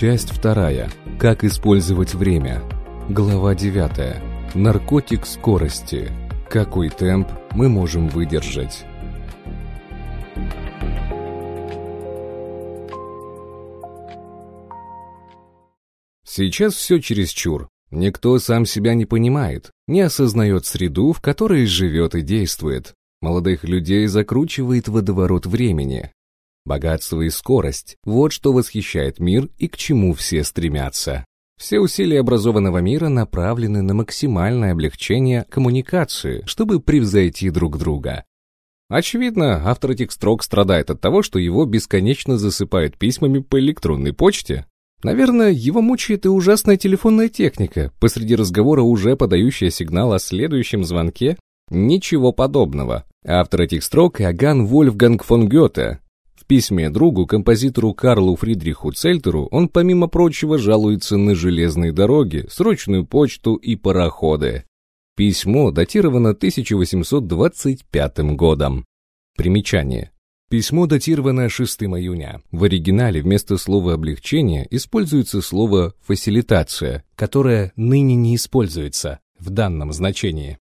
Часть вторая. Как использовать время. Глава 9. Наркотик скорости. Какой темп мы можем выдержать? Сейчас все чересчур. Никто сам себя не понимает, не осознает среду, в которой живет и действует. Молодых людей закручивает водоворот времени. Богатство и скорость – вот что восхищает мир и к чему все стремятся. Все усилия образованного мира направлены на максимальное облегчение коммуникации, чтобы превзойти друг друга. Очевидно, автор этих строк страдает от того, что его бесконечно засыпают письмами по электронной почте. Наверное, его мучает и ужасная телефонная техника, посреди разговора уже подающая сигнал о следующем звонке. Ничего подобного. Автор этих строк – Иоганн Вольфганг фон Гёте, письме другу, композитору Карлу Фридриху Цельтеру, он, помимо прочего, жалуется на железные дороги, срочную почту и пароходы. Письмо датировано 1825 годом. Примечание. Письмо датировано 6 июня. В оригинале вместо слова «облегчение» используется слово «фасилитация», которое ныне не используется в данном значении.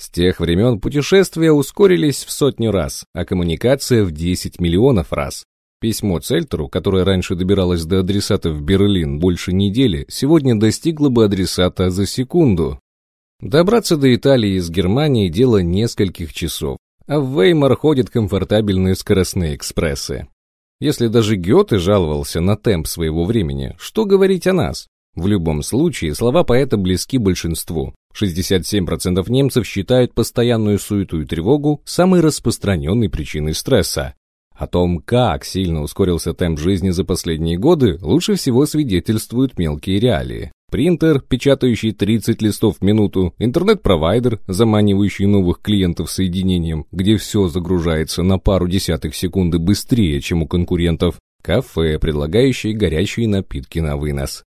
С тех времен путешествия ускорились в сотню раз, а коммуникация в 10 миллионов раз. Письмо Цельтеру, которое раньше добиралось до адресата в Берлин больше недели, сегодня достигло бы адресата за секунду. Добраться до Италии из Германии – дело нескольких часов, а в Веймар ходят комфортабельные скоростные экспрессы. Если даже Гёте жаловался на темп своего времени, что говорить о нас? В любом случае, слова поэта близки большинству. 67% немцев считают постоянную суету и тревогу самой распространенной причиной стресса. О том, как сильно ускорился темп жизни за последние годы, лучше всего свидетельствуют мелкие реалии. Принтер, печатающий 30 листов в минуту, интернет-провайдер, заманивающий новых клиентов соединением, где все загружается на пару десятых секунды быстрее, чем у конкурентов, кафе, предлагающие горячие напитки на вынос.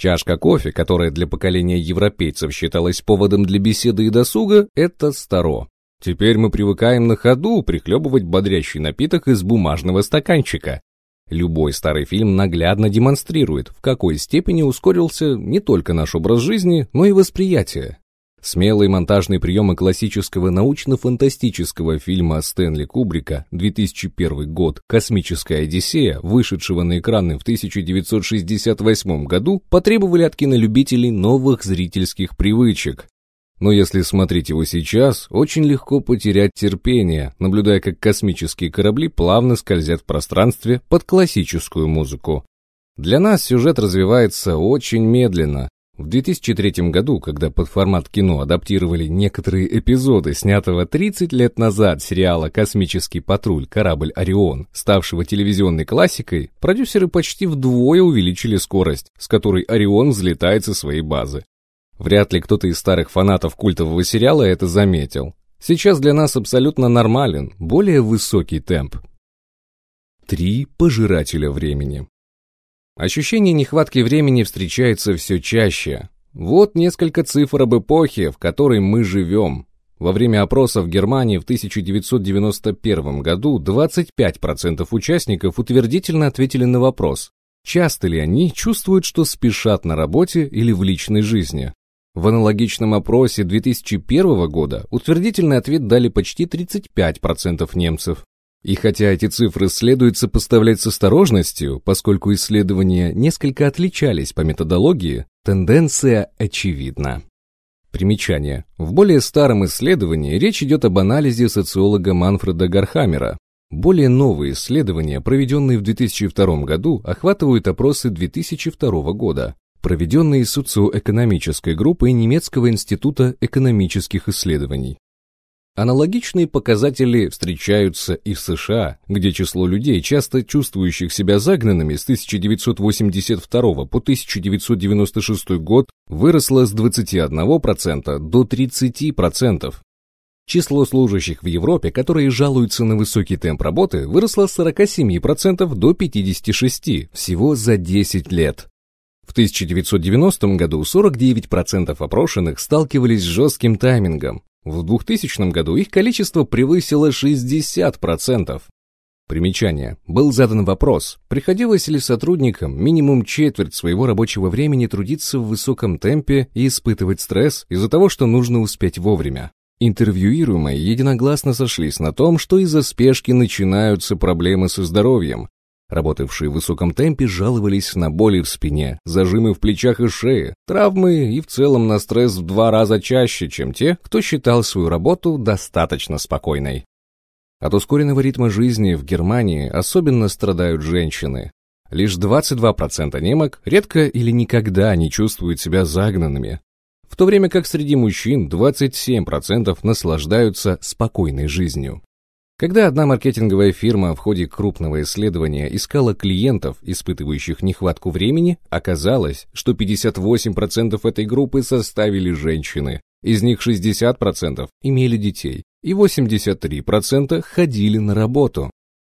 Чашка кофе, которая для поколения европейцев считалась поводом для беседы и досуга, это старо. Теперь мы привыкаем на ходу прихлебывать бодрящий напиток из бумажного стаканчика. Любой старый фильм наглядно демонстрирует, в какой степени ускорился не только наш образ жизни, но и восприятие. Смелые монтажные приемы классического научно-фантастического фильма Стэнли Кубрика 2001 год «Космическая Одиссея», вышедшего на экраны в 1968 году, потребовали от кинолюбителей новых зрительских привычек. Но если смотреть его сейчас, очень легко потерять терпение, наблюдая, как космические корабли плавно скользят в пространстве под классическую музыку. Для нас сюжет развивается очень медленно, в 2003 году, когда под формат кино адаптировали некоторые эпизоды снятого 30 лет назад сериала «Космический патруль. Корабль Орион», ставшего телевизионной классикой, продюсеры почти вдвое увеличили скорость, с которой Орион взлетает со своей базы. Вряд ли кто-то из старых фанатов культового сериала это заметил. Сейчас для нас абсолютно нормален, более высокий темп. Три пожирателя времени. Ощущение нехватки времени встречается все чаще. Вот несколько цифр об эпохе, в которой мы живем. Во время опроса в Германии в 1991 году 25% участников утвердительно ответили на вопрос, часто ли они чувствуют, что спешат на работе или в личной жизни. В аналогичном опросе 2001 года утвердительный ответ дали почти 35% немцев. И хотя эти цифры следует сопоставлять с осторожностью, поскольку исследования несколько отличались по методологии, тенденция очевидна. Примечание. В более старом исследовании речь идет об анализе социолога Манфреда Гархамера. Более новые исследования, проведенные в 2002 году, охватывают опросы 2002 года, проведенные социоэкономической группой Немецкого института экономических исследований. Аналогичные показатели встречаются и в США, где число людей, часто чувствующих себя загнанными с 1982 по 1996 год, выросло с 21% до 30%. Число служащих в Европе, которые жалуются на высокий темп работы, выросло с 47% до 56% всего за 10 лет. В 1990 году 49% опрошенных сталкивались с жестким таймингом, в 2000 году их количество превысило 60%. Примечание. Был задан вопрос, приходилось ли сотрудникам минимум четверть своего рабочего времени трудиться в высоком темпе и испытывать стресс из-за того, что нужно успеть вовремя. Интервьюируемые единогласно сошлись на том, что из-за спешки начинаются проблемы со здоровьем. Работавшие в высоком темпе жаловались на боли в спине, зажимы в плечах и шее, травмы и в целом на стресс в два раза чаще, чем те, кто считал свою работу достаточно спокойной. От ускоренного ритма жизни в Германии особенно страдают женщины. Лишь 22% немок редко или никогда не чувствуют себя загнанными, в то время как среди мужчин 27% наслаждаются спокойной жизнью. Когда одна маркетинговая фирма в ходе крупного исследования искала клиентов, испытывающих нехватку времени, оказалось, что 58% этой группы составили женщины, из них 60% имели детей, и 83% ходили на работу.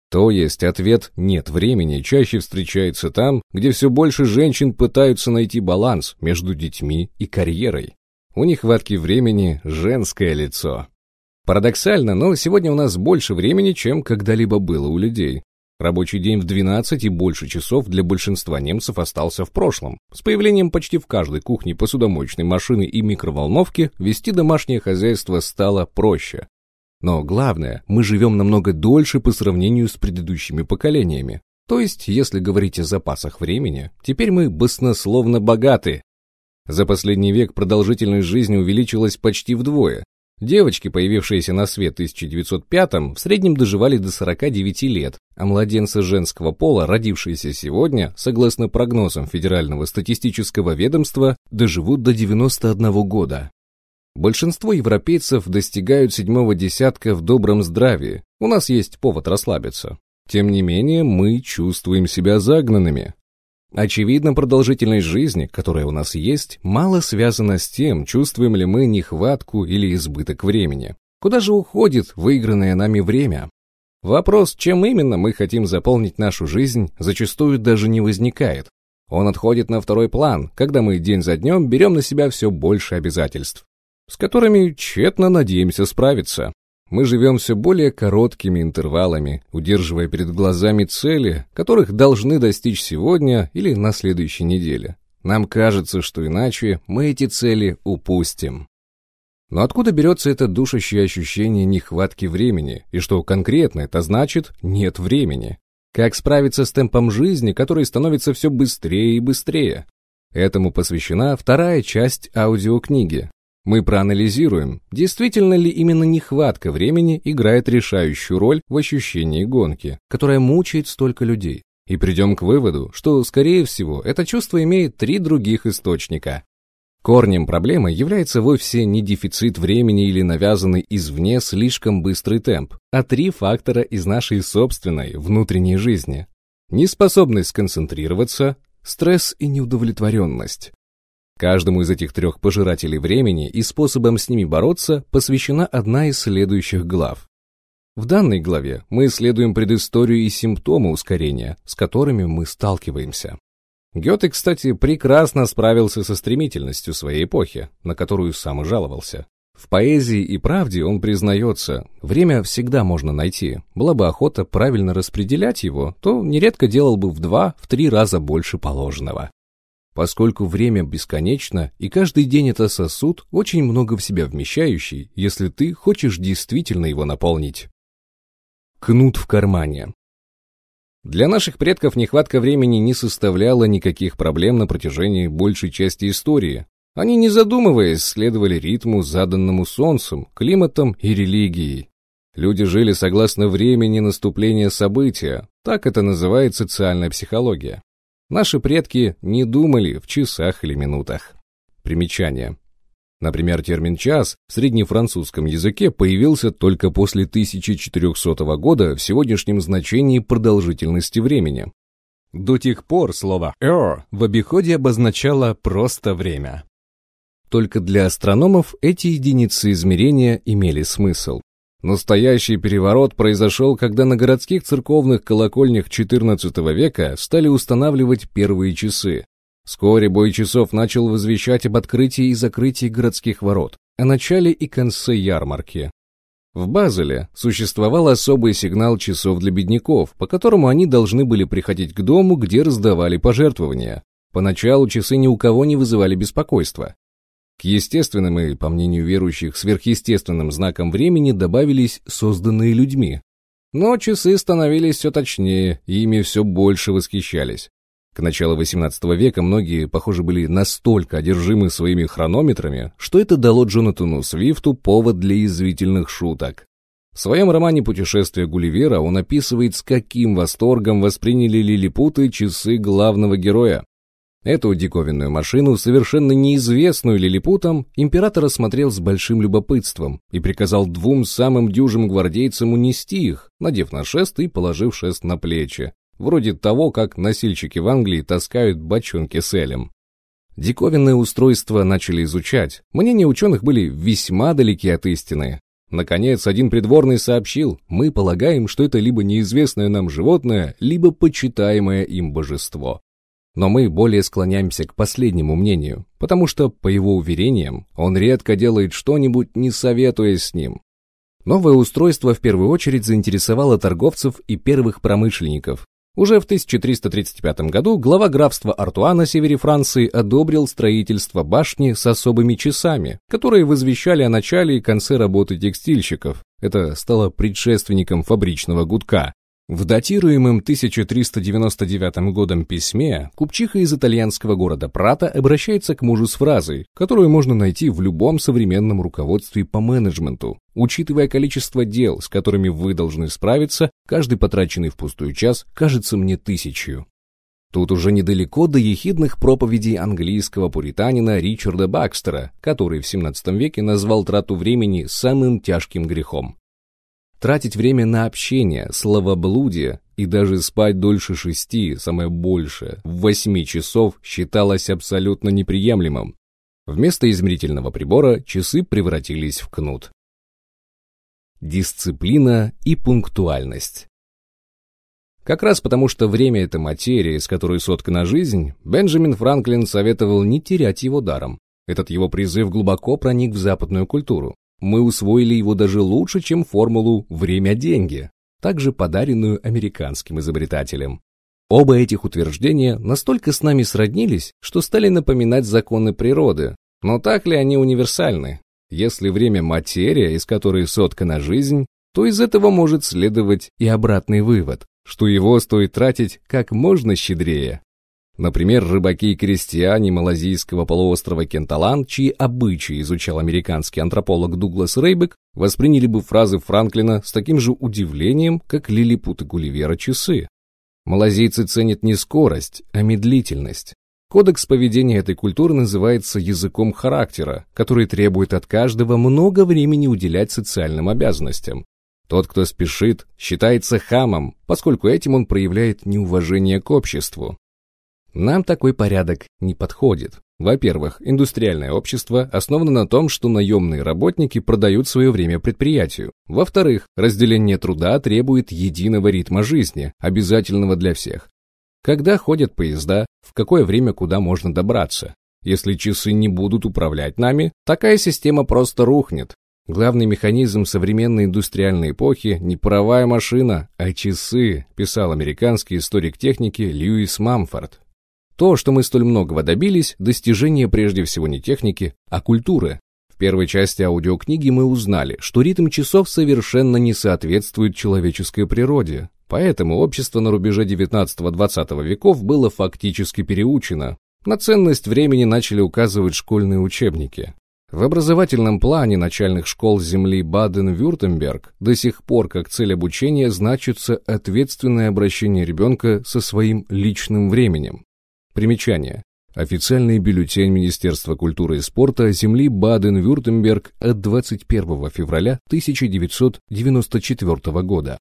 То есть ответ «нет времени» чаще встречается там, где все больше женщин пытаются найти баланс между детьми и карьерой. У нехватки времени женское лицо. Парадоксально, но сегодня у нас больше времени, чем когда-либо было у людей. Рабочий день в 12 и больше часов для большинства немцев остался в прошлом. С появлением почти в каждой кухне посудомоечной машины и микроволновки вести домашнее хозяйство стало проще. Но главное, мы живем намного дольше по сравнению с предыдущими поколениями. То есть, если говорить о запасах времени, теперь мы баснословно богаты. За последний век продолжительность жизни увеличилась почти вдвое. Девочки, появившиеся на свет в 1905 в среднем доживали до 49 лет, а младенцы женского пола, родившиеся сегодня, согласно прогнозам Федерального статистического ведомства, доживут до 91 года. Большинство европейцев достигают седьмого десятка в добром здравии. У нас есть повод расслабиться. Тем не менее, мы чувствуем себя загнанными. Очевидно, продолжительность жизни, которая у нас есть, мало связана с тем, чувствуем ли мы нехватку или избыток времени. Куда же уходит выигранное нами время? Вопрос, чем именно мы хотим заполнить нашу жизнь, зачастую даже не возникает. Он отходит на второй план, когда мы день за днем берем на себя все больше обязательств с которыми тщетно надеемся справиться. Мы живем все более короткими интервалами, удерживая перед глазами цели, которых должны достичь сегодня или на следующей неделе. Нам кажется, что иначе мы эти цели упустим. Но откуда берется это душащее ощущение нехватки времени, и что конкретно это значит «нет времени»? Как справиться с темпом жизни, который становится все быстрее и быстрее? Этому посвящена вторая часть аудиокниги, мы проанализируем, действительно ли именно нехватка времени играет решающую роль в ощущении гонки, которая мучает столько людей. И придем к выводу, что, скорее всего, это чувство имеет три других источника. Корнем проблемы является вовсе не дефицит времени или навязанный извне слишком быстрый темп, а три фактора из нашей собственной внутренней жизни. Неспособность сконцентрироваться, стресс и неудовлетворенность. Каждому из этих трех пожирателей времени и способам с ними бороться посвящена одна из следующих глав. В данной главе мы исследуем предысторию и симптомы ускорения, с которыми мы сталкиваемся. Гёте, кстати, прекрасно справился со стремительностью своей эпохи, на которую сам и жаловался. В поэзии и правде он признается, время всегда можно найти. Была бы охота правильно распределять его, то нередко делал бы в два, в три раза больше положенного. Поскольку время бесконечно, и каждый день это сосуд, очень много в себя вмещающий, если ты хочешь действительно его наполнить. Кнут в кармане. Для наших предков нехватка времени не составляла никаких проблем на протяжении большей части истории. Они, не задумываясь, следовали ритму, заданному солнцем, климатом и религией. Люди жили согласно времени наступления события, так это называет социальная психология. Наши предки не думали в часах или минутах. Примечание. Например, термин «час» в среднефранцузском языке появился только после 1400 года в сегодняшнем значении продолжительности времени. До тех пор слово «heure» в обиходе обозначало просто время. Только для астрономов эти единицы измерения имели смысл. Настоящий переворот произошел, когда на городских церковных колокольнях XIV века стали устанавливать первые часы. Вскоре бой часов начал возвещать об открытии и закрытии городских ворот, о начале и конце ярмарки. В Базеле существовал особый сигнал часов для бедняков, по которому они должны были приходить к дому, где раздавали пожертвования. Поначалу часы ни у кого не вызывали беспокойства. К естественным и, по мнению верующих, сверхъестественным знакам времени добавились созданные людьми. Но часы становились все точнее, и ими все больше восхищались. К началу XVIII века многие, похоже, были настолько одержимы своими хронометрами, что это дало Джонатану Свифту повод для язвительных шуток. В своем романе «Путешествие Гулливера» он описывает, с каким восторгом восприняли лилипуты часы главного героя. Эту диковинную машину, совершенно неизвестную лилипутам, император осмотрел с большим любопытством и приказал двум самым дюжим гвардейцам унести их, надев на шест и положив шест на плечи вроде того, как носильщики в Англии таскают бочонки с элем. Диковинное устройство начали изучать. Мнения ученых были весьма далеки от истины. Наконец, один придворный сообщил, мы полагаем, что это либо неизвестное нам животное, либо почитаемое им божество. Но мы более склоняемся к последнему мнению, потому что, по его уверениям, он редко делает что-нибудь, не советуясь с ним. Новое устройство в первую очередь заинтересовало торговцев и первых промышленников, уже в 1335 году глава графства Артуа на севере Франции одобрил строительство башни с особыми часами, которые возвещали о начале и конце работы текстильщиков. Это стало предшественником фабричного гудка. В датируемом 1399 годом письме купчиха из итальянского города Прата обращается к мужу с фразой, которую можно найти в любом современном руководстве по менеджменту. Учитывая количество дел, с которыми вы должны справиться, каждый потраченный впустую час кажется мне тысячью. Тут уже недалеко до ехидных проповедей английского пуританина Ричарда Бакстера, который в 17 веке назвал трату времени самым тяжким грехом. Тратить время на общение, словоблудие и даже спать дольше шести, самое большее, в восьми часов считалось абсолютно неприемлемым. Вместо измерительного прибора часы превратились в кнут. Дисциплина и пунктуальность. Как раз потому, что время — это материя, из которой соткана жизнь, Бенджамин Франклин советовал не терять его даром. Этот его призыв глубоко проник в западную культуру мы усвоили его даже лучше, чем формулу «время-деньги», также подаренную американским изобретателем. Оба этих утверждения настолько с нами сроднились, что стали напоминать законы природы. Но так ли они универсальны? Если время – материя, из которой соткана жизнь, то из этого может следовать и обратный вывод, что его стоит тратить как можно щедрее. Например, рыбаки и крестьяне малазийского полуострова Кенталан, чьи обычаи изучал американский антрополог Дуглас Рейбек, восприняли бы фразы Франклина с таким же удивлением, как лилипуты Гулливера часы. Малазийцы ценят не скорость, а медлительность. Кодекс поведения этой культуры называется языком характера, который требует от каждого много времени уделять социальным обязанностям. Тот, кто спешит, считается хамом, поскольку этим он проявляет неуважение к обществу. Нам такой порядок не подходит. Во-первых, индустриальное общество основано на том, что наемные работники продают свое время предприятию. Во-вторых, разделение труда требует единого ритма жизни, обязательного для всех. Когда ходят поезда, в какое время куда можно добраться. Если часы не будут управлять нами, такая система просто рухнет. Главный механизм современной индустриальной эпохи не паровая машина, а часы, писал американский историк техники Льюис Мамфорд. То, что мы столь многого добились, достижение прежде всего не техники, а культуры. В первой части аудиокниги мы узнали, что ритм часов совершенно не соответствует человеческой природе, поэтому общество на рубеже 19-20 веков было фактически переучено. На ценность времени начали указывать школьные учебники. В образовательном плане начальных школ земли Баден-Вюртемберг до сих пор как цель обучения значится ответственное обращение ребенка со своим личным временем. Примечание. Официальный бюллетень Министерства культуры и спорта земли Баден-Вюртемберг от 21 февраля 1994 года.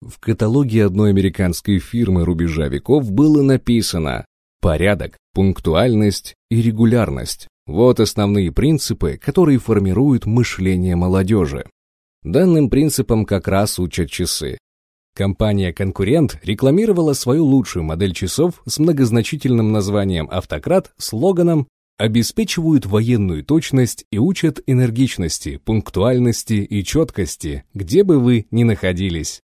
В каталоге одной американской фирмы рубежа веков было написано «Порядок, пунктуальность и регулярность. Вот основные принципы, которые формируют мышление молодежи». Данным принципам как раз учат часы. Компания-конкурент рекламировала свою лучшую модель часов с многозначительным названием «Автократ» слоганом обеспечивают военную точность и учат энергичности, пунктуальности и четкости, где бы вы ни находились.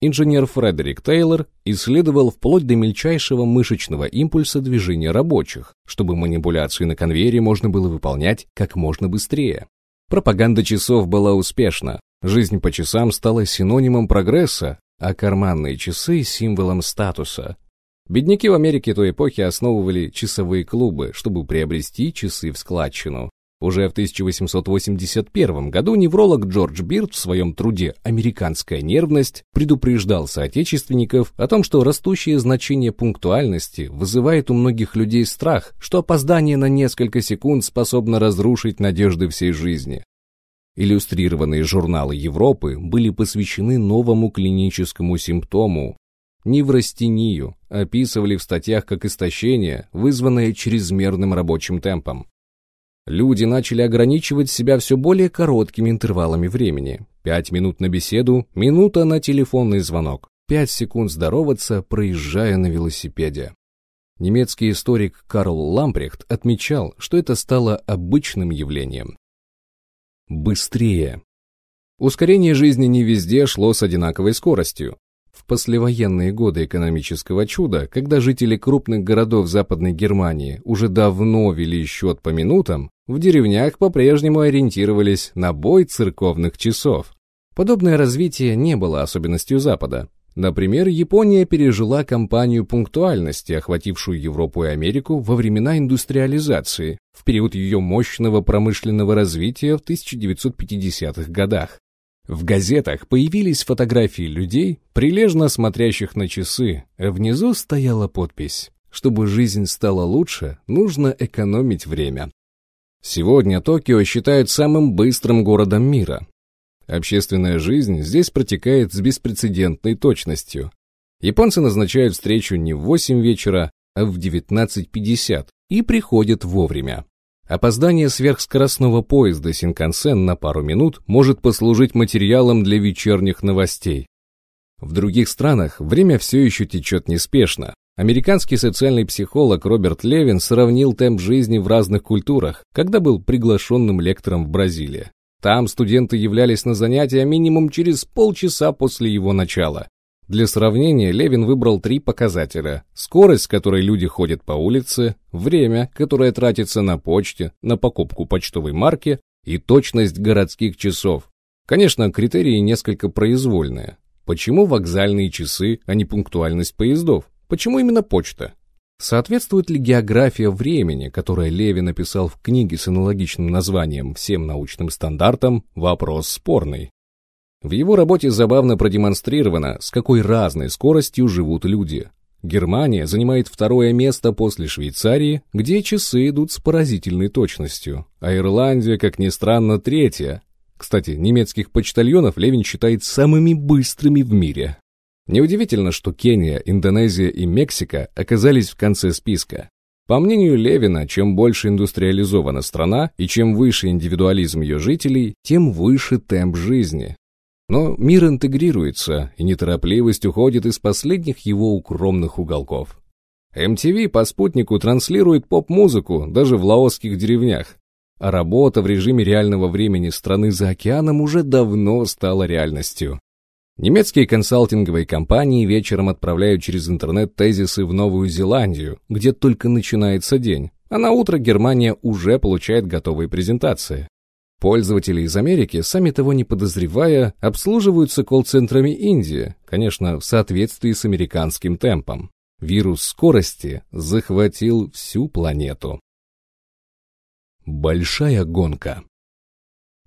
Инженер Фредерик Тейлор исследовал вплоть до мельчайшего мышечного импульса движения рабочих, чтобы манипуляцию на конвейере можно было выполнять как можно быстрее. Пропаганда часов была успешна, жизнь по часам стала синонимом прогресса, а карманные часы – символом статуса. Бедняки в Америке той эпохи основывали часовые клубы, чтобы приобрести часы в складчину. Уже в 1881 году невролог Джордж Бирд в своем труде «Американская нервность» предупреждал соотечественников о том, что растущее значение пунктуальности вызывает у многих людей страх, что опоздание на несколько секунд способно разрушить надежды всей жизни. Иллюстрированные журналы Европы были посвящены новому клиническому симптому – неврастению, описывали в статьях как истощение, вызванное чрезмерным рабочим темпом. Люди начали ограничивать себя все более короткими интервалами времени. Пять минут на беседу, минута на телефонный звонок, пять секунд здороваться, проезжая на велосипеде. Немецкий историк Карл Лампрехт отмечал, что это стало обычным явлением. Быстрее. Ускорение жизни не везде шло с одинаковой скоростью. В послевоенные годы экономического чуда, когда жители крупных городов Западной Германии уже давно вели счет по минутам, в деревнях по-прежнему ориентировались на бой церковных часов. Подобное развитие не было особенностью Запада. Например, Япония пережила кампанию пунктуальности, охватившую Европу и Америку во времена индустриализации, в период ее мощного промышленного развития в 1950-х годах. В газетах появились фотографии людей, прилежно смотрящих на часы, а внизу стояла подпись «Чтобы жизнь стала лучше, нужно экономить время». Сегодня Токио считают самым быстрым городом мира. Общественная жизнь здесь протекает с беспрецедентной точностью. Японцы назначают встречу не в 8 вечера, а в 19.50 и приходят вовремя. Опоздание сверхскоростного поезда Синкансен на пару минут может послужить материалом для вечерних новостей. В других странах время все еще течет неспешно. Американский социальный психолог Роберт Левин сравнил темп жизни в разных культурах, когда был приглашенным лектором в Бразилии. Там студенты являлись на занятия минимум через полчаса после его начала. Для сравнения Левин выбрал три показателя. Скорость, с которой люди ходят по улице, время, которое тратится на почте, на покупку почтовой марки и точность городских часов. Конечно, критерии несколько произвольные. Почему вокзальные часы, а не пунктуальность поездов? Почему именно почта? Соответствует ли география времени, которое Левин написал в книге с аналогичным названием «Всем научным стандартам» вопрос спорный. В его работе забавно продемонстрировано, с какой разной скоростью живут люди. Германия занимает второе место после Швейцарии, где часы идут с поразительной точностью, а Ирландия, как ни странно, третья. Кстати, немецких почтальонов Левин считает самыми быстрыми в мире. Неудивительно, что Кения, Индонезия и Мексика оказались в конце списка. По мнению Левина, чем больше индустриализована страна и чем выше индивидуализм ее жителей, тем выше темп жизни. Но мир интегрируется, и неторопливость уходит из последних его укромных уголков. MTV по спутнику транслирует поп-музыку даже в лаосских деревнях, а работа в режиме реального времени страны за океаном уже давно стала реальностью. Немецкие консалтинговые компании вечером отправляют через интернет тезисы в Новую Зеландию, где только начинается день, а на утро Германия уже получает готовые презентации. Пользователи из Америки, сами того не подозревая, обслуживаются колл-центрами Индии, конечно, в соответствии с американским темпом. Вирус скорости захватил всю планету. Большая гонка.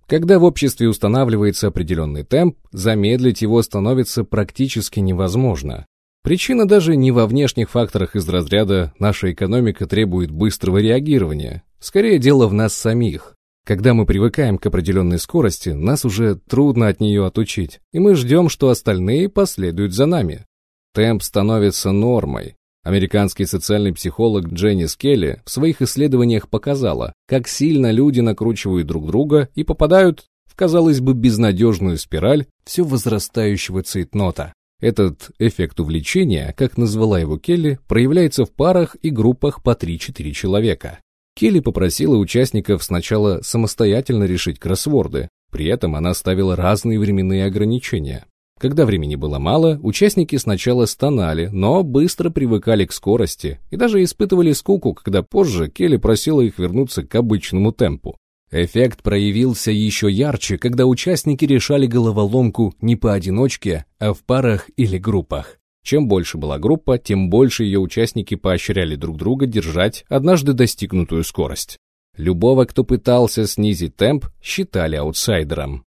Когда в обществе устанавливается определенный темп, замедлить его становится практически невозможно. Причина даже не во внешних факторах из разряда «наша экономика требует быстрого реагирования». Скорее дело в нас самих. Когда мы привыкаем к определенной скорости, нас уже трудно от нее отучить, и мы ждем, что остальные последуют за нами. Темп становится нормой. Американский социальный психолог Дженни Скелли в своих исследованиях показала, как сильно люди накручивают друг друга и попадают в, казалось бы, безнадежную спираль все возрастающего цейтнота. Этот эффект увлечения, как назвала его Келли, проявляется в парах и группах по 3-4 человека. Келли попросила участников сначала самостоятельно решить кроссворды, при этом она ставила разные временные ограничения. Когда времени было мало, участники сначала стонали, но быстро привыкали к скорости и даже испытывали скуку, когда позже Келли просила их вернуться к обычному темпу. Эффект проявился еще ярче, когда участники решали головоломку не поодиночке, а в парах или группах. Чем больше была группа, тем больше ее участники поощряли друг друга держать однажды достигнутую скорость. Любого, кто пытался снизить темп, считали аутсайдером.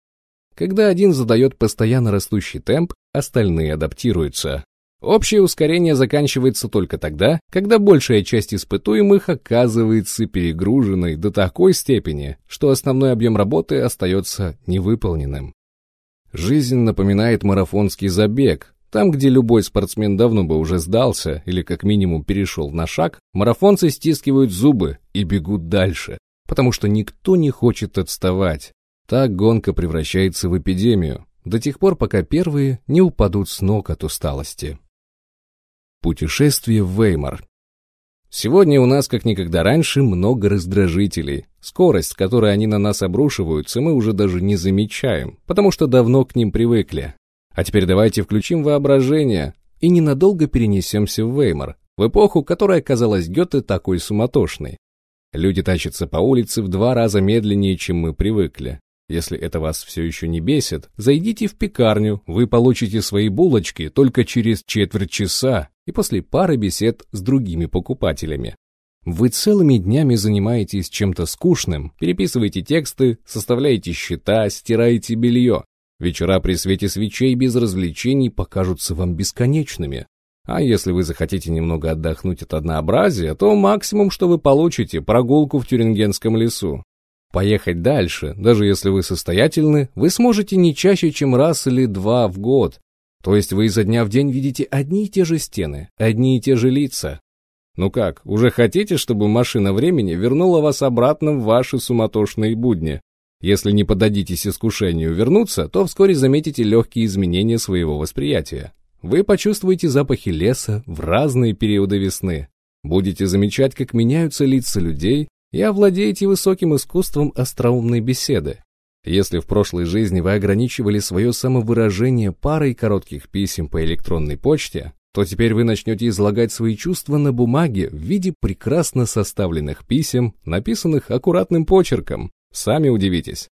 Когда один задает постоянно растущий темп, остальные адаптируются. Общее ускорение заканчивается только тогда, когда большая часть испытуемых оказывается перегруженной до такой степени, что основной объем работы остается невыполненным. Жизнь напоминает марафонский забег. Там, где любой спортсмен давно бы уже сдался или как минимум перешел на шаг, марафонцы стискивают зубы и бегут дальше, потому что никто не хочет отставать. Так гонка превращается в эпидемию, до тех пор, пока первые не упадут с ног от усталости. Путешествие в Веймар. Сегодня у нас, как никогда раньше, много раздражителей. Скорость, с которой они на нас обрушиваются, мы уже даже не замечаем, потому что давно к ним привыкли. А теперь давайте включим воображение и ненадолго перенесемся в Веймар, в эпоху, которая казалась Гёте такой суматошной. Люди тащатся по улице в два раза медленнее, чем мы привыкли. Если это вас все еще не бесит, зайдите в пекарню, вы получите свои булочки только через четверть часа и после пары бесед с другими покупателями. Вы целыми днями занимаетесь чем-то скучным, переписываете тексты, составляете счета, стираете белье. Вечера при свете свечей без развлечений покажутся вам бесконечными. А если вы захотите немного отдохнуть от однообразия, то максимум, что вы получите, прогулку в Тюрингенском лесу. Поехать дальше, даже если вы состоятельны, вы сможете не чаще, чем раз или два в год. То есть вы изо дня в день видите одни и те же стены, одни и те же лица. Ну как, уже хотите, чтобы машина времени вернула вас обратно в ваши суматошные будни? Если не поддадитесь искушению вернуться, то вскоре заметите легкие изменения своего восприятия. Вы почувствуете запахи леса в разные периоды весны. Будете замечать, как меняются лица людей, и овладеете высоким искусством остроумной беседы. Если в прошлой жизни вы ограничивали свое самовыражение парой коротких писем по электронной почте, то теперь вы начнете излагать свои чувства на бумаге в виде прекрасно составленных писем, написанных аккуратным почерком. Сами удивитесь.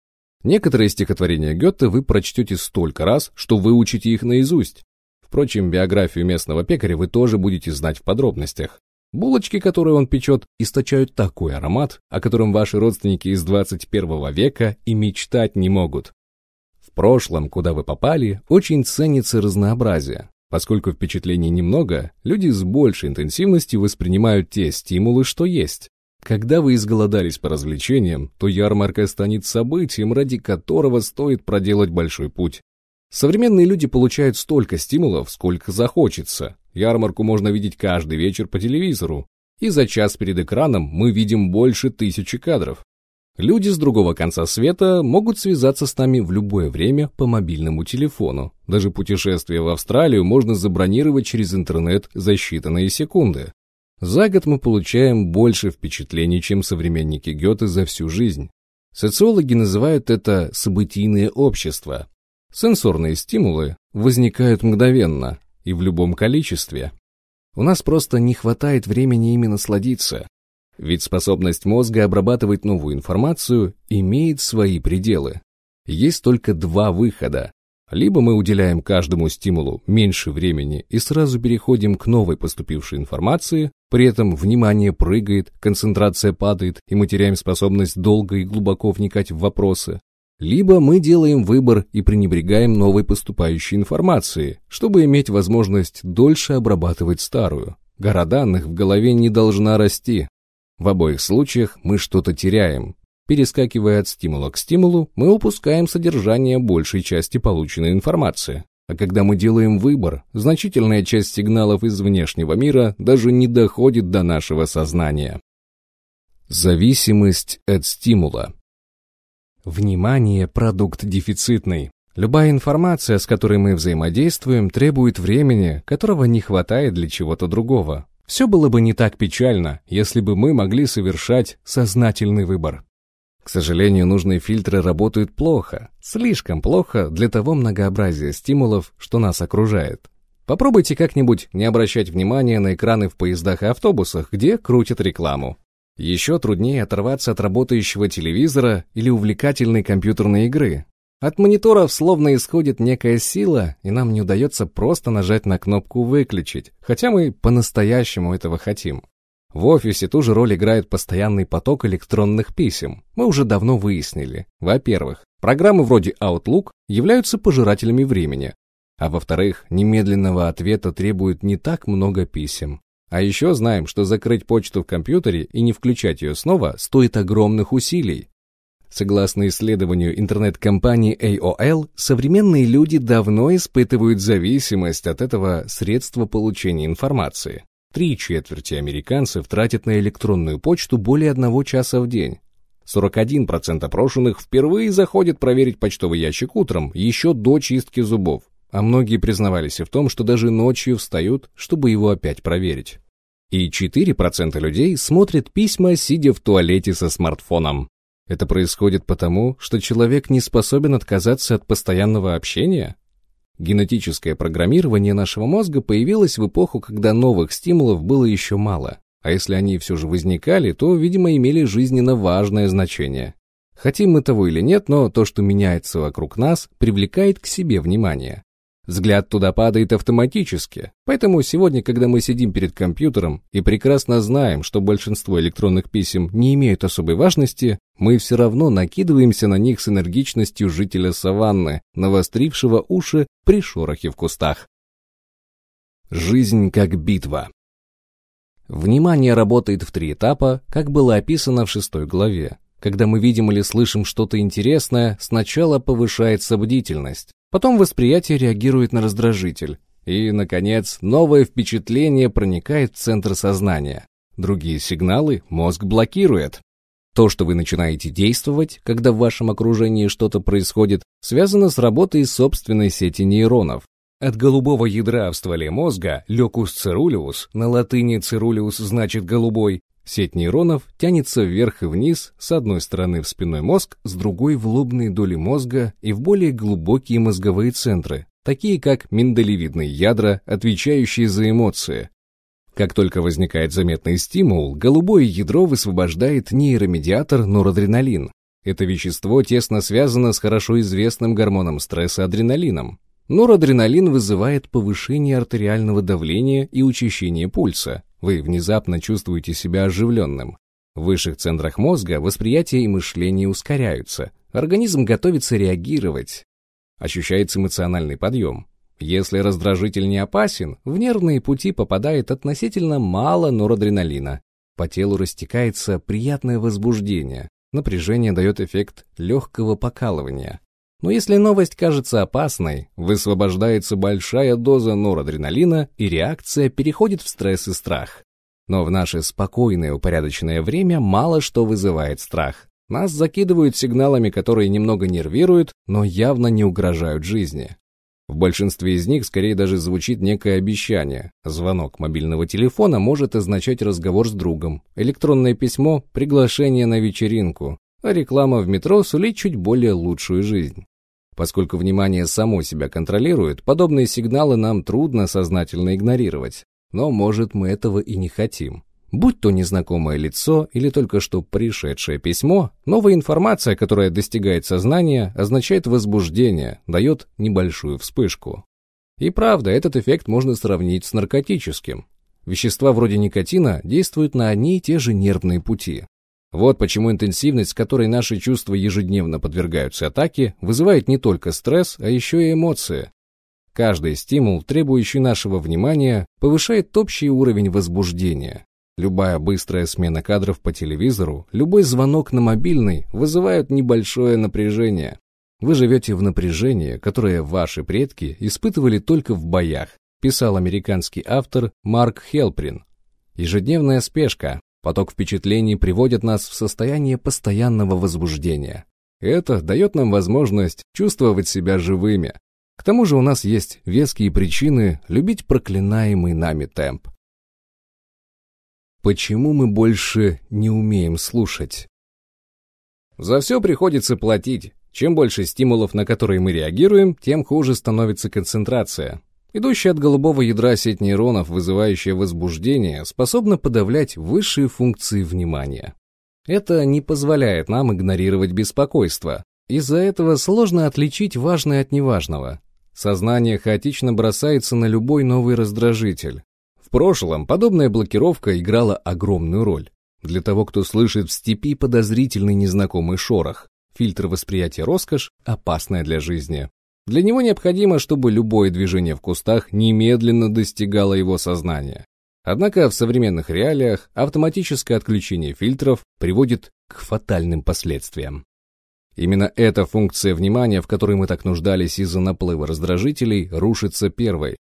Некоторые стихотворения Гёте вы прочтете столько раз, что выучите их наизусть. Впрочем, биографию местного пекаря вы тоже будете знать в подробностях. Булочки, которые он печет, источают такой аромат, о котором ваши родственники из 21 века и мечтать не могут. В прошлом, куда вы попали, очень ценится разнообразие. Поскольку впечатлений немного, люди с большей интенсивностью воспринимают те стимулы, что есть. Когда вы изголодались по развлечениям, то ярмарка станет событием, ради которого стоит проделать большой путь. Современные люди получают столько стимулов, сколько захочется. Ярмарку можно видеть каждый вечер по телевизору, и за час перед экраном мы видим больше тысячи кадров. Люди с другого конца света могут связаться с нами в любое время по мобильному телефону. Даже путешествие в Австралию можно забронировать через интернет за считанные секунды. За год мы получаем больше впечатлений, чем современники Гёте за всю жизнь. Социологи называют это «событийное общество», Сенсорные стимулы возникают мгновенно и в любом количестве. У нас просто не хватает времени ими насладиться, ведь способность мозга обрабатывать новую информацию имеет свои пределы. Есть только два выхода. Либо мы уделяем каждому стимулу меньше времени и сразу переходим к новой поступившей информации, при этом внимание прыгает, концентрация падает, и мы теряем способность долго и глубоко вникать в вопросы. Либо мы делаем выбор и пренебрегаем новой поступающей информацией, чтобы иметь возможность дольше обрабатывать старую. Гора данных в голове не должна расти. В обоих случаях мы что-то теряем. Перескакивая от стимула к стимулу, мы упускаем содержание большей части полученной информации. А когда мы делаем выбор, значительная часть сигналов из внешнего мира даже не доходит до нашего сознания. Зависимость от стимула. Внимание – продукт дефицитный. Любая информация, с которой мы взаимодействуем, требует времени, которого не хватает для чего-то другого. Все было бы не так печально, если бы мы могли совершать сознательный выбор. К сожалению, нужные фильтры работают плохо, слишком плохо для того многообразия стимулов, что нас окружает. Попробуйте как-нибудь не обращать внимания на экраны в поездах и автобусах, где крутят рекламу. Еще труднее оторваться от работающего телевизора или увлекательной компьютерной игры. От мониторов словно исходит некая сила, и нам не удается просто нажать на кнопку «выключить», хотя мы по-настоящему этого хотим. В офисе ту же роль играет постоянный поток электронных писем. Мы уже давно выяснили. Во-первых, программы вроде Outlook являются пожирателями времени, а во-вторых, немедленного ответа требует не так много писем. А еще знаем, что закрыть почту в компьютере и не включать ее снова стоит огромных усилий. Согласно исследованию интернет-компании AOL, современные люди давно испытывают зависимость от этого средства получения информации. Три четверти американцев тратят на электронную почту более одного часа в день. 41% опрошенных впервые заходят проверить почтовый ящик утром, еще до чистки зубов а многие признавались и в том, что даже ночью встают, чтобы его опять проверить. И 4% людей смотрят письма, сидя в туалете со смартфоном. Это происходит потому, что человек не способен отказаться от постоянного общения? Генетическое программирование нашего мозга появилось в эпоху, когда новых стимулов было еще мало. А если они все же возникали, то, видимо, имели жизненно важное значение. Хотим мы того или нет, но то, что меняется вокруг нас, привлекает к себе внимание. Взгляд туда падает автоматически. Поэтому сегодня, когда мы сидим перед компьютером и прекрасно знаем, что большинство электронных писем не имеют особой важности, мы все равно накидываемся на них с энергичностью жителя саванны, навострившего уши при шорохе в кустах. Жизнь как битва. Внимание работает в три этапа, как было описано в шестой главе. Когда мы видим или слышим что-то интересное, сначала повышается бдительность, Потом восприятие реагирует на раздражитель. И, наконец, новое впечатление проникает в центр сознания. Другие сигналы мозг блокирует. То, что вы начинаете действовать, когда в вашем окружении что-то происходит, связано с работой собственной сети нейронов. От голубого ядра в стволе мозга, лёкус цирулиус, на латыни цирулиус значит голубой, Сеть нейронов тянется вверх и вниз, с одной стороны в спинной мозг, с другой в лобные доли мозга и в более глубокие мозговые центры, такие как миндалевидные ядра, отвечающие за эмоции. Как только возникает заметный стимул, голубое ядро высвобождает нейромедиатор норадреналин. Это вещество тесно связано с хорошо известным гормоном стресса адреналином. Норадреналин вызывает повышение артериального давления и учащение пульса, вы внезапно чувствуете себя оживленным. В высших центрах мозга восприятие и мышление ускоряются. Организм готовится реагировать. Ощущается эмоциональный подъем. Если раздражитель не опасен, в нервные пути попадает относительно мало норадреналина. По телу растекается приятное возбуждение. Напряжение дает эффект легкого покалывания. Но если новость кажется опасной, высвобождается большая доза норадреналина, и реакция переходит в стресс и страх. Но в наше спокойное упорядоченное время мало что вызывает страх. Нас закидывают сигналами, которые немного нервируют, но явно не угрожают жизни. В большинстве из них скорее даже звучит некое обещание. Звонок мобильного телефона может означать разговор с другом, электронное письмо – приглашение на вечеринку, а реклама в метро сулит чуть более лучшую жизнь. Поскольку внимание само себя контролирует, подобные сигналы нам трудно сознательно игнорировать. Но, может, мы этого и не хотим. Будь то незнакомое лицо или только что пришедшее письмо, новая информация, которая достигает сознания, означает возбуждение, дает небольшую вспышку. И правда, этот эффект можно сравнить с наркотическим. Вещества вроде никотина действуют на одни и те же нервные пути. Вот почему интенсивность, с которой наши чувства ежедневно подвергаются атаке, вызывает не только стресс, а еще и эмоции. Каждый стимул, требующий нашего внимания, повышает общий уровень возбуждения. Любая быстрая смена кадров по телевизору, любой звонок на мобильный вызывают небольшое напряжение. Вы живете в напряжении, которое ваши предки испытывали только в боях, писал американский автор Марк Хелприн. Ежедневная спешка, Поток впечатлений приводит нас в состояние постоянного возбуждения. Это дает нам возможность чувствовать себя живыми. К тому же у нас есть веские причины любить проклинаемый нами темп. Почему мы больше не умеем слушать? За все приходится платить. Чем больше стимулов, на которые мы реагируем, тем хуже становится концентрация. Идущая от голубого ядра сеть нейронов, вызывающая возбуждение, способна подавлять высшие функции внимания. Это не позволяет нам игнорировать беспокойство. Из-за этого сложно отличить важное от неважного. Сознание хаотично бросается на любой новый раздражитель. В прошлом подобная блокировка играла огромную роль. Для того, кто слышит в степи подозрительный незнакомый шорох, фильтр восприятия роскошь, опасная для жизни. Для него необходимо, чтобы любое движение в кустах немедленно достигало его сознания. Однако в современных реалиях автоматическое отключение фильтров приводит к фатальным последствиям. Именно эта функция внимания, в которой мы так нуждались из-за наплыва раздражителей, рушится первой.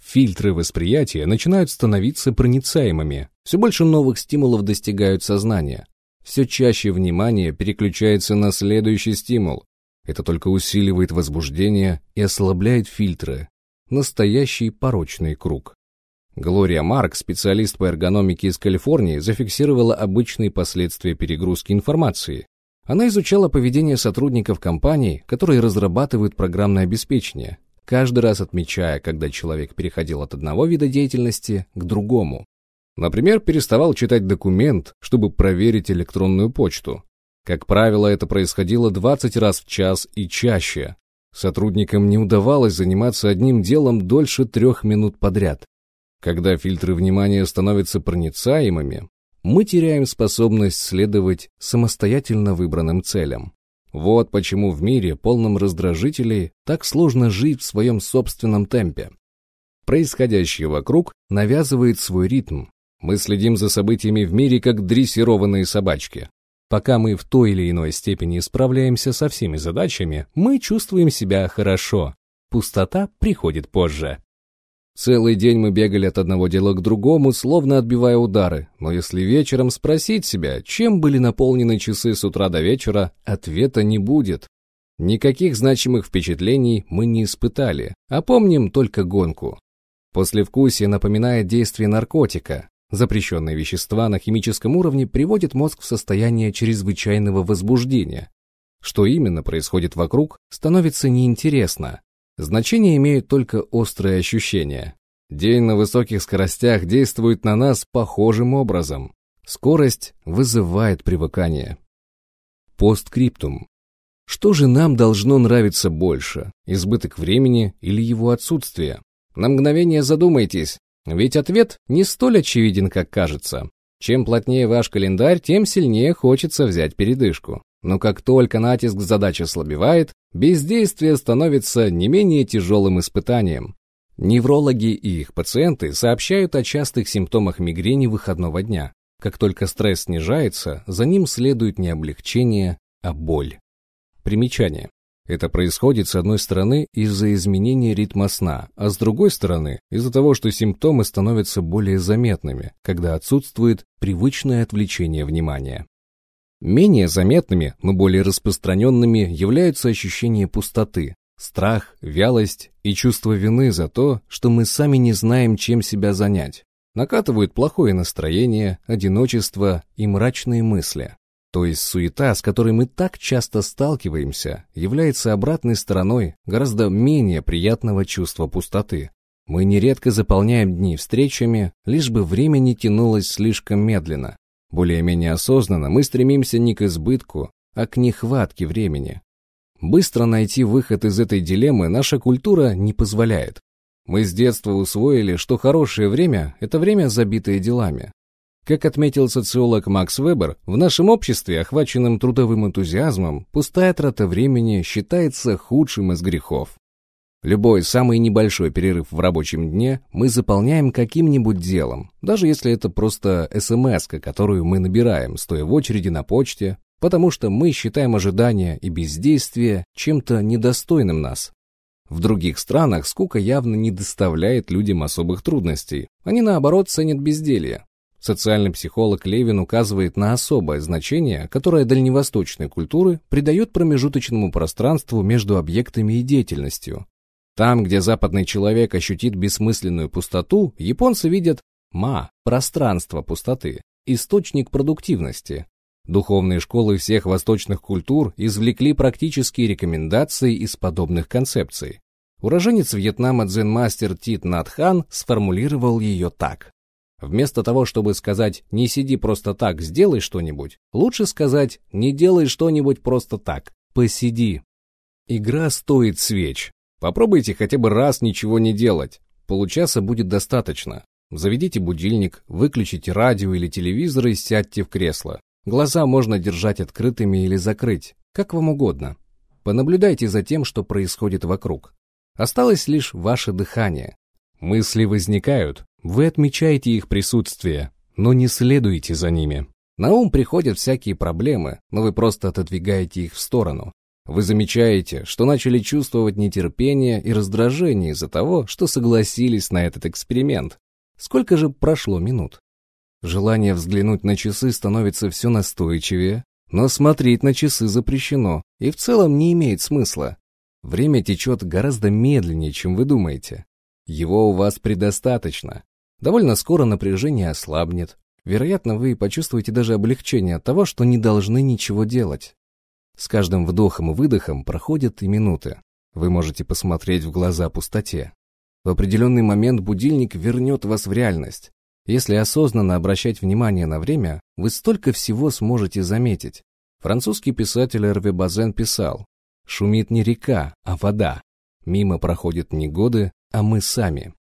Фильтры восприятия начинают становиться проницаемыми, все больше новых стимулов достигают сознания. Все чаще внимание переключается на следующий стимул. Это только усиливает возбуждение и ослабляет фильтры. Настоящий порочный круг. Глория Марк, специалист по эргономике из Калифорнии, зафиксировала обычные последствия перегрузки информации. Она изучала поведение сотрудников компаний, которые разрабатывают программное обеспечение, каждый раз отмечая, когда человек переходил от одного вида деятельности к другому. Например, переставал читать документ, чтобы проверить электронную почту. Как правило, это происходило 20 раз в час и чаще. Сотрудникам не удавалось заниматься одним делом дольше трех минут подряд. Когда фильтры внимания становятся проницаемыми, мы теряем способность следовать самостоятельно выбранным целям. Вот почему в мире, полном раздражителей, так сложно жить в своем собственном темпе. Происходящее вокруг навязывает свой ритм. Мы следим за событиями в мире, как дрессированные собачки. Пока мы в той или иной степени справляемся со всеми задачами, мы чувствуем себя хорошо. Пустота приходит позже. Целый день мы бегали от одного дела к другому, словно отбивая удары, но если вечером спросить себя, чем были наполнены часы с утра до вечера, ответа не будет. Никаких значимых впечатлений мы не испытали, а помним только гонку. Послевкусие напоминает действие наркотика. Запрещенные вещества на химическом уровне приводят мозг в состояние чрезвычайного возбуждения. Что именно происходит вокруг, становится неинтересно, Значение имеют только острые ощущения. День на высоких скоростях действует на нас похожим образом. Скорость вызывает привыкание. Посткриптум. Что же нам должно нравиться больше, избыток времени или его отсутствие? На мгновение задумайтесь, ведь ответ не столь очевиден, как кажется. Чем плотнее ваш календарь, тем сильнее хочется взять передышку. Но как только натиск задачи ослабевает, бездействие становится не менее тяжелым испытанием. Неврологи и их пациенты сообщают о частых симптомах мигрени выходного дня. Как только стресс снижается, за ним следует не облегчение, а боль. Примечание. Это происходит, с одной стороны, из-за изменения ритма сна, а с другой стороны, из-за того, что симптомы становятся более заметными, когда отсутствует привычное отвлечение внимания. Менее заметными, но более распространенными являются ощущение пустоты, страх, вялость и чувство вины за то, что мы сами не знаем, чем себя занять. Накатывают плохое настроение, одиночество и мрачные мысли. То есть суета, с которой мы так часто сталкиваемся, является обратной стороной гораздо менее приятного чувства пустоты. Мы нередко заполняем дни встречами, лишь бы время не тянулось слишком медленно, более-менее осознанно мы стремимся не к избытку, а к нехватке времени. Быстро найти выход из этой дилеммы наша культура не позволяет. Мы с детства усвоили, что хорошее время – это время, забитое делами. Как отметил социолог Макс Вебер, в нашем обществе, охваченном трудовым энтузиазмом, пустая трата времени считается худшим из грехов. Любой самый небольшой перерыв в рабочем дне мы заполняем каким-нибудь делом, даже если это просто смс которую мы набираем, стоя в очереди на почте, потому что мы считаем ожидания и бездействие чем-то недостойным нас. В других странах скука явно не доставляет людям особых трудностей, они наоборот ценят безделье. Социальный психолог Левин указывает на особое значение, которое дальневосточной культуры придает промежуточному пространству между объектами и деятельностью, там, где западный человек ощутит бессмысленную пустоту, японцы видят Ма – пространство пустоты, источник продуктивности. Духовные школы всех восточных культур извлекли практические рекомендации из подобных концепций. Уроженец Вьетнама дзен-мастер Тит Натхан сформулировал ее так. Вместо того, чтобы сказать «не сиди просто так, сделай что-нибудь», лучше сказать «не делай что-нибудь просто так, посиди». Игра стоит свеч. Попробуйте хотя бы раз ничего не делать. Получаса будет достаточно. Заведите будильник, выключите радио или телевизор и сядьте в кресло. Глаза можно держать открытыми или закрыть, как вам угодно. Понаблюдайте за тем, что происходит вокруг. Осталось лишь ваше дыхание. Мысли возникают, вы отмечаете их присутствие, но не следуете за ними. На ум приходят всякие проблемы, но вы просто отодвигаете их в сторону. Вы замечаете, что начали чувствовать нетерпение и раздражение из-за того, что согласились на этот эксперимент. Сколько же прошло минут? Желание взглянуть на часы становится все настойчивее, но смотреть на часы запрещено и в целом не имеет смысла. Время течет гораздо медленнее, чем вы думаете. Его у вас предостаточно. Довольно скоро напряжение ослабнет. Вероятно, вы почувствуете даже облегчение от того, что не должны ничего делать. С каждым вдохом и выдохом проходят и минуты. Вы можете посмотреть в глаза пустоте. В определенный момент будильник вернет вас в реальность. Если осознанно обращать внимание на время, вы столько всего сможете заметить. Французский писатель Эрве Базен писал, Шумит не река, а вода. Мимо проходят не годы, а мы сами.